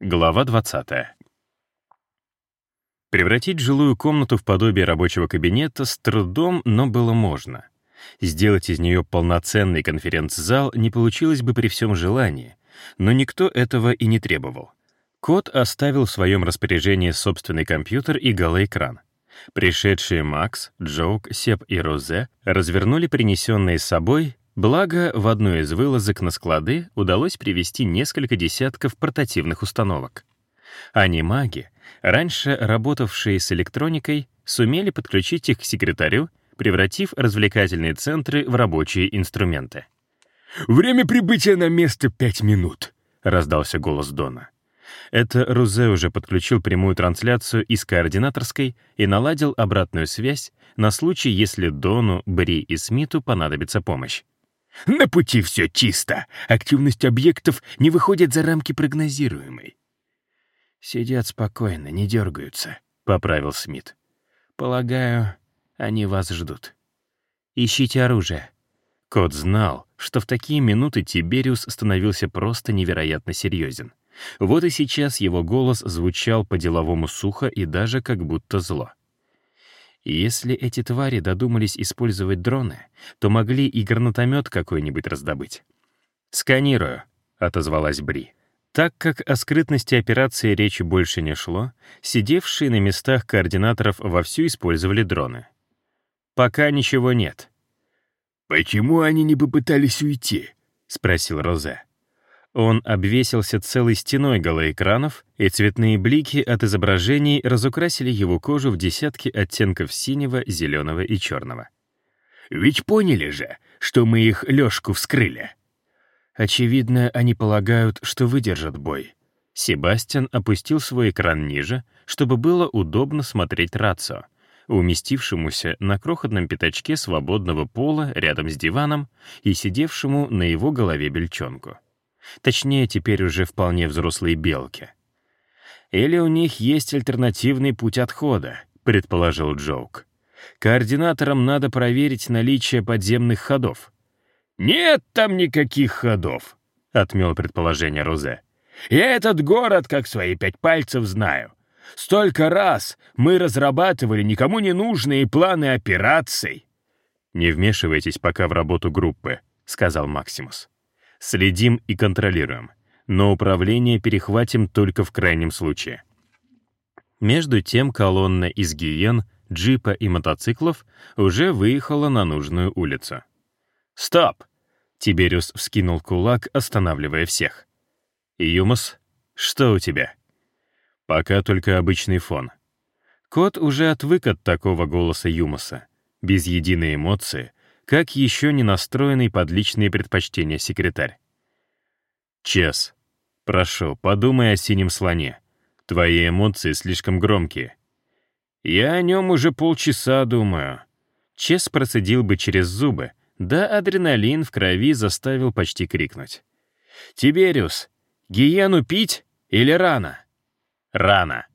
Глава 20. Превратить жилую комнату в подобие рабочего кабинета с трудом, но было можно. Сделать из нее полноценный конференц-зал не получилось бы при всем желании, но никто этого и не требовал. Кот оставил в своем распоряжении собственный компьютер и голоэкран. Пришедшие Макс, Джоук, Сеп и Розе развернули принесенные с собой Благо, в одну из вылазок на склады удалось привести несколько десятков портативных установок. Анимаги, раньше работавшие с электроникой, сумели подключить их к секретарю, превратив развлекательные центры в рабочие инструменты. «Время прибытия на место — пять минут», — раздался голос Дона. Это Рузе уже подключил прямую трансляцию из координаторской и наладил обратную связь на случай, если Дону, Бри и Смиту понадобится помощь. На пути все чисто. Активность объектов не выходит за рамки прогнозируемой. «Сидят спокойно, не дергаются», — поправил Смит. «Полагаю, они вас ждут. Ищите оружие». Кот знал, что в такие минуты Тибериус становился просто невероятно серьезен. Вот и сейчас его голос звучал по-деловому сухо и даже как будто зло. Если эти твари додумались использовать дроны, то могли и гранатомет какой-нибудь раздобыть. «Сканирую», — отозвалась Бри. Так как о скрытности операции речи больше не шло, сидевшие на местах координаторов вовсю использовали дроны. «Пока ничего нет». «Почему они не попытались уйти?» — спросил Розе. Он обвесился целой стеной голоэкранов, и цветные блики от изображений разукрасили его кожу в десятки оттенков синего, зеленого и черного. «Ведь поняли же, что мы их лёжку вскрыли!» Очевидно, они полагают, что выдержат бой. Себастьян опустил свой экран ниже, чтобы было удобно смотреть рацио, уместившемуся на крохотном пятачке свободного пола рядом с диваном и сидевшему на его голове бельчонку. Точнее, теперь уже вполне взрослые белки. «Или у них есть альтернативный путь отхода», — предположил Джоук. «Координаторам надо проверить наличие подземных ходов». «Нет там никаких ходов», — отмел предположение Розе. «Я этот город как свои пять пальцев знаю. Столько раз мы разрабатывали никому не нужные планы операций». «Не вмешивайтесь пока в работу группы», — сказал Максимус. Следим и контролируем, но управление перехватим только в крайнем случае. Между тем колонна из гиен, джипа и мотоциклов уже выехала на нужную улицу. «Стоп!» — Тибериус вскинул кулак, останавливая всех. «Юмус, что у тебя?» «Пока только обычный фон». Кот уже отвык от такого голоса Юмуса. Без единой эмоции, как еще не настроенный под личные предпочтения секретарь. Чес, прошу, подумай о синем слоне. Твои эмоции слишком громкие. Я о нем уже полчаса думаю. Чес процедил бы через зубы, да адреналин в крови заставил почти крикнуть. «Тибериус, гиену пить или рано?» «Рано».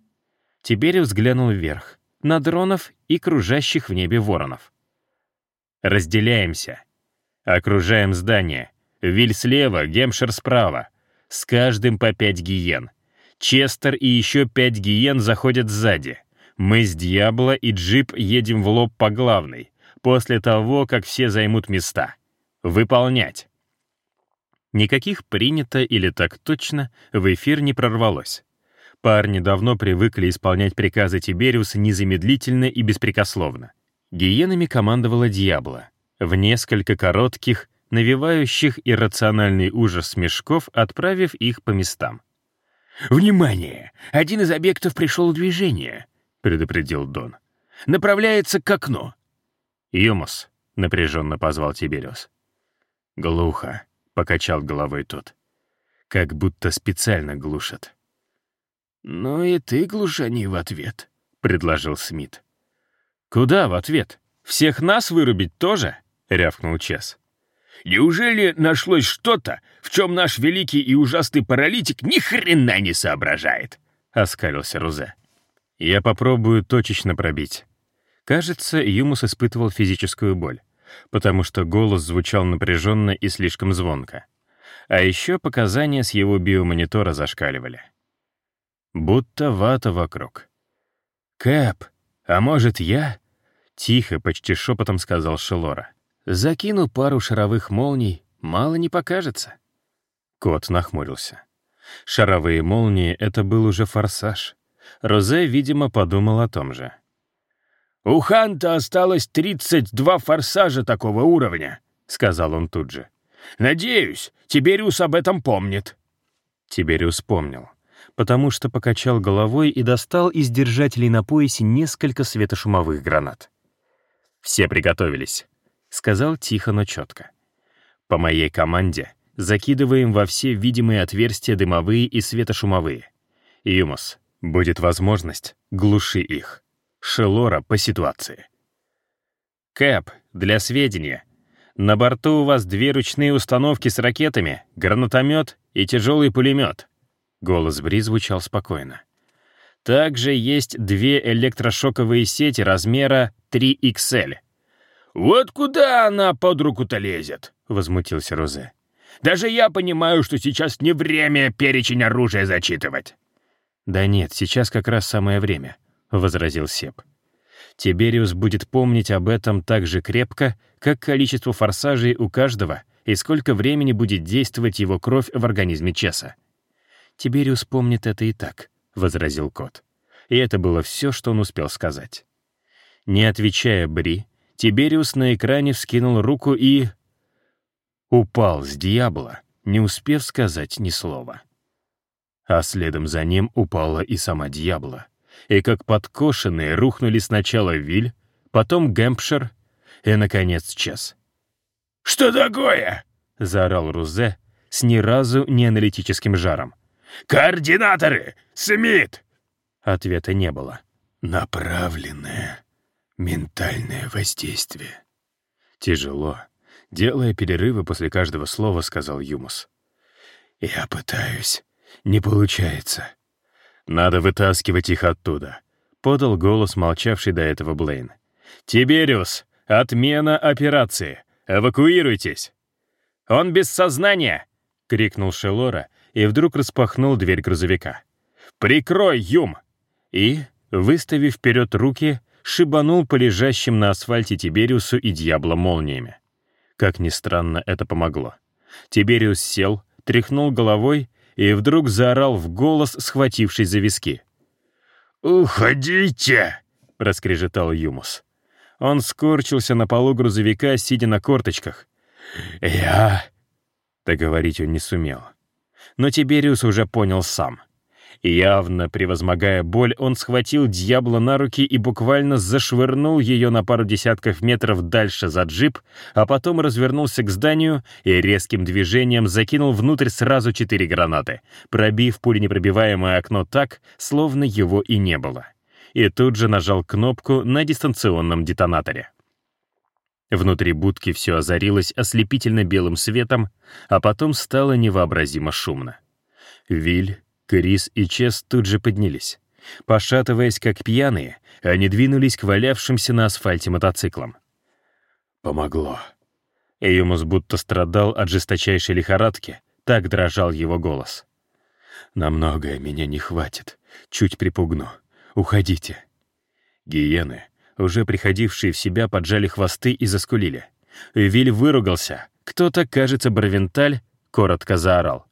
Тибериус глянул вверх, на дронов и кружащих в небе воронов. Разделяемся. Окружаем здание. Виль слева, Гемшир справа. С каждым по пять гиен. Честер и еще пять гиен заходят сзади. Мы с Дьябло и Джип едем в лоб по главной, после того, как все займут места. Выполнять. Никаких принято или так точно в эфир не прорвалось. Парни давно привыкли исполнять приказы Тибериуса незамедлительно и беспрекословно. Гиенами командовала Дьябло. В несколько коротких, навевающих иррациональный ужас смешков, отправив их по местам. «Внимание! Один из объектов пришел в движение», — предупредил Дон. «Направляется к окну». «Юмус», — напряженно позвал Тибериус. «Глухо», — покачал головой тот. «Как будто специально глушат». «Ну и ты глушани в ответ», — предложил Смит. «Куда в ответ? Всех нас вырубить тоже?» — рявкнул Чес. «Неужели нашлось что-то, в чем наш великий и ужасный паралитик ни хрена не соображает?» — оскалился Рузе. «Я попробую точечно пробить». Кажется, Юмус испытывал физическую боль, потому что голос звучал напряженно и слишком звонко. А еще показания с его биомонитора зашкаливали. будто вата вокруг. «Кэп, а может, я?» — тихо, почти шепотом сказал Шелора. «Закину пару шаровых молний, мало не покажется». Кот нахмурился. Шаровые молнии — это был уже форсаж. Розе, видимо, подумал о том же. «У Ханта осталось 32 форсажа такого уровня», — сказал он тут же. «Надеюсь, Тибериус об этом помнит». Тибериус помнил, потому что покачал головой и достал из держателей на поясе несколько светошумовых гранат. «Все приготовились», — сказал тихо, но четко. «По моей команде закидываем во все видимые отверстия дымовые и светошумовые. Юмус, будет возможность, глуши их. Шелора по ситуации. Кэп, для сведения. На борту у вас две ручные установки с ракетами, гранатомет и тяжелый пулемет. Голос Бри звучал спокойно. Также есть две электрошоковые сети размера 3XL. «Вот куда она под руку-то лезет?» — возмутился Розе. «Даже я понимаю, что сейчас не время перечень оружия зачитывать». «Да нет, сейчас как раз самое время», — возразил Сеп. Тибериус будет помнить об этом так же крепко, как количество форсажей у каждого и сколько времени будет действовать его кровь в организме Чеса. «Тибериус помнит это и так», — возразил кот. И это было все, что он успел сказать. Не отвечая Бри, Тибериус на экране вскинул руку и... упал с дьявола, не успев сказать ни слова. А следом за ним упала и сама дьявола и как подкошенные рухнули сначала Виль, потом Гэмпшир и, наконец, Чес. «Что такое?» — заорал Рузе с ни разу не аналитическим жаром. «Координаторы! Смит!» Ответа не было. «Направленное ментальное воздействие». Тяжело. Делая перерывы после каждого слова, сказал Юмус. «Я пытаюсь. Не получается. «Надо вытаскивать их оттуда», — подал голос молчавший до этого Блейн. «Тибериус, отмена операции! Эвакуируйтесь!» «Он без сознания!» — крикнул Шелора и вдруг распахнул дверь грузовика. «Прикрой, Юм!» И, выставив вперед руки, шибанул по лежащим на асфальте Тибериусу и Дьябло молниями. Как ни странно, это помогло. Тибериус сел, тряхнул головой и вдруг заорал в голос, схватившись за виски. «Уходите!» — раскрежетал Юмус. Он скорчился на полу грузовика, сидя на корточках. «Я...» Договорить он не сумел. Но Тибериус уже понял сам — Явно превозмогая боль, он схватил дьявола на руки и буквально зашвырнул ее на пару десятков метров дальше за джип, а потом развернулся к зданию и резким движением закинул внутрь сразу четыре гранаты, пробив пуленепробиваемое окно так, словно его и не было. И тут же нажал кнопку на дистанционном детонаторе. Внутри будки все озарилось ослепительно белым светом, а потом стало невообразимо шумно. Виль, Крис и Чес тут же поднялись. Пошатываясь как пьяные, они двинулись к валявшимся на асфальте мотоциклам. «Помогло». Эйумус будто страдал от жесточайшей лихорадки, так дрожал его голос. «На многое меня не хватит. Чуть припугну. Уходите». Гиены, уже приходившие в себя, поджали хвосты и заскулили. Виль выругался. Кто-то, кажется, Барвенталь, коротко заорал.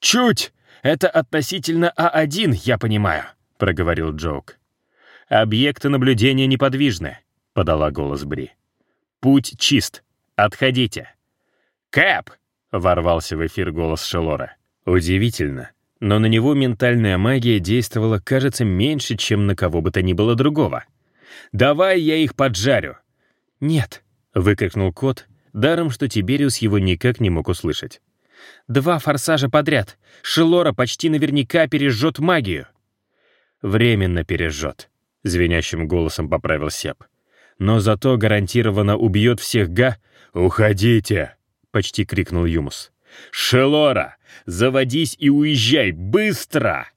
«Чуть! Это относительно А1, я понимаю», — проговорил Джоук. «Объекты наблюдения неподвижны», — подала голос Бри. «Путь чист. Отходите». «Кэп!» — ворвался в эфир голос Шелора. Удивительно, но на него ментальная магия действовала, кажется, меньше, чем на кого бы то ни было другого. «Давай я их поджарю!» «Нет!» — выкрикнул кот, даром, что Тибериус его никак не мог услышать. Два форсажа подряд. Шелора почти наверняка пережжет магию. Временно пережжет, звенящим голосом поправил Сеп. Но зато гарантированно убьет всех га... «Уходите!» — почти крикнул Юмус. «Шелора, заводись и уезжай, быстро!»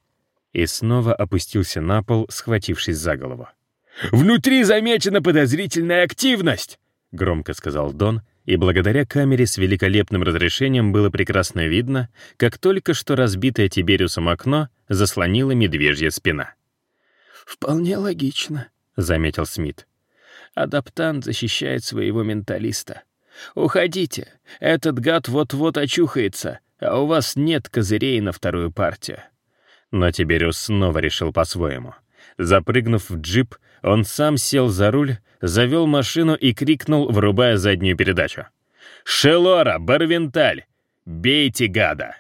И снова опустился на пол, схватившись за голову. «Внутри замечена подозрительная активность!» — громко сказал Дон, и благодаря камере с великолепным разрешением было прекрасно видно, как только что разбитое Тибериусом окно заслонила медвежья спина. «Вполне логично», — заметил Смит. «Адаптант защищает своего менталиста. Уходите, этот гад вот-вот очухается, а у вас нет козырей на вторую партию». Но Тибериус снова решил по-своему. Запрыгнув в джип, он сам сел за руль, завел машину и крикнул, врубая заднюю передачу. «Шелора, Барвенталь! Бейте гада!»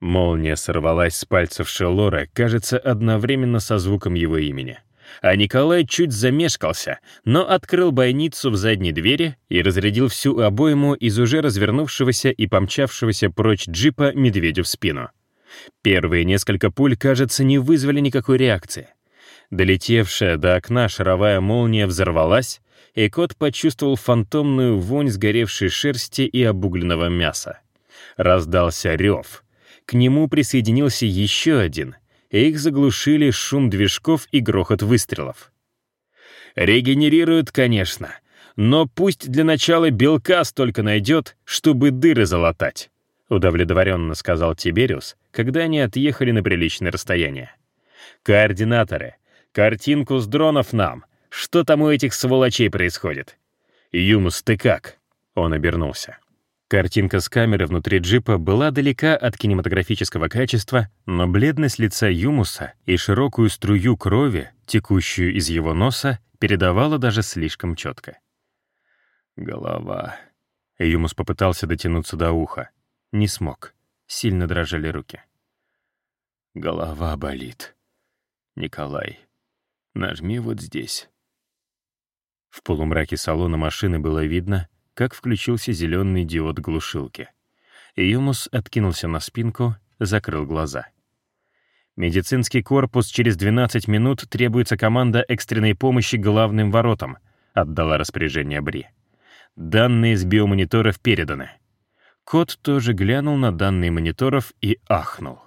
Молния сорвалась с пальцев Шелора, кажется, одновременно со звуком его имени. А Николай чуть замешкался, но открыл бойницу в задней двери и разрядил всю обойму из уже развернувшегося и помчавшегося прочь джипа медведю в спину. Первые несколько пуль, кажется, не вызвали никакой реакции. Долетевшая до окна шаровая молния взорвалась, и кот почувствовал фантомную вонь сгоревшей шерсти и обугленного мяса. Раздался рев. К нему присоединился еще один, и их заглушили шум движков и грохот выстрелов. «Регенерируют, конечно, но пусть для начала белка столько найдет, чтобы дыры залатать», удовлетворенно сказал Тибериус, когда они отъехали на приличное расстояние. «Координаторы, картинку с дронов нам. Что там у этих сволочей происходит?» «Юмус, ты как?» Он обернулся. Картинка с камеры внутри джипа была далека от кинематографического качества, но бледность лица Юмуса и широкую струю крови, текущую из его носа, передавала даже слишком четко. «Голова». Юмус попытался дотянуться до уха. Не смог. Сильно дрожали руки. «Голова болит. Николай, нажми вот здесь». В полумраке салона машины было видно, как включился зеленый диод глушилки. Юмус откинулся на спинку, закрыл глаза. «Медицинский корпус через 12 минут требуется команда экстренной помощи главным воротам», — отдала распоряжение Бри. «Данные с биомониторов переданы». Кот тоже глянул на данные мониторов и ахнул.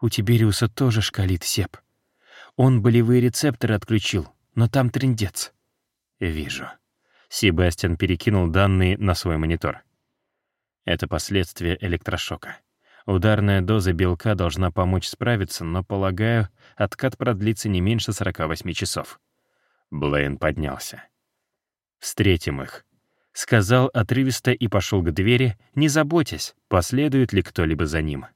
«У Тибериуса тоже шкалит сеп. Он болевые рецепторы отключил, но там трендец». «Вижу». Себастьян перекинул данные на свой монитор. Это последствия электрошока. Ударная доза белка должна помочь справиться, но, полагаю, откат продлится не меньше 48 часов. Блейн поднялся. «Встретим их», — сказал отрывисто и пошел к двери, не заботясь, последует ли кто-либо за ним.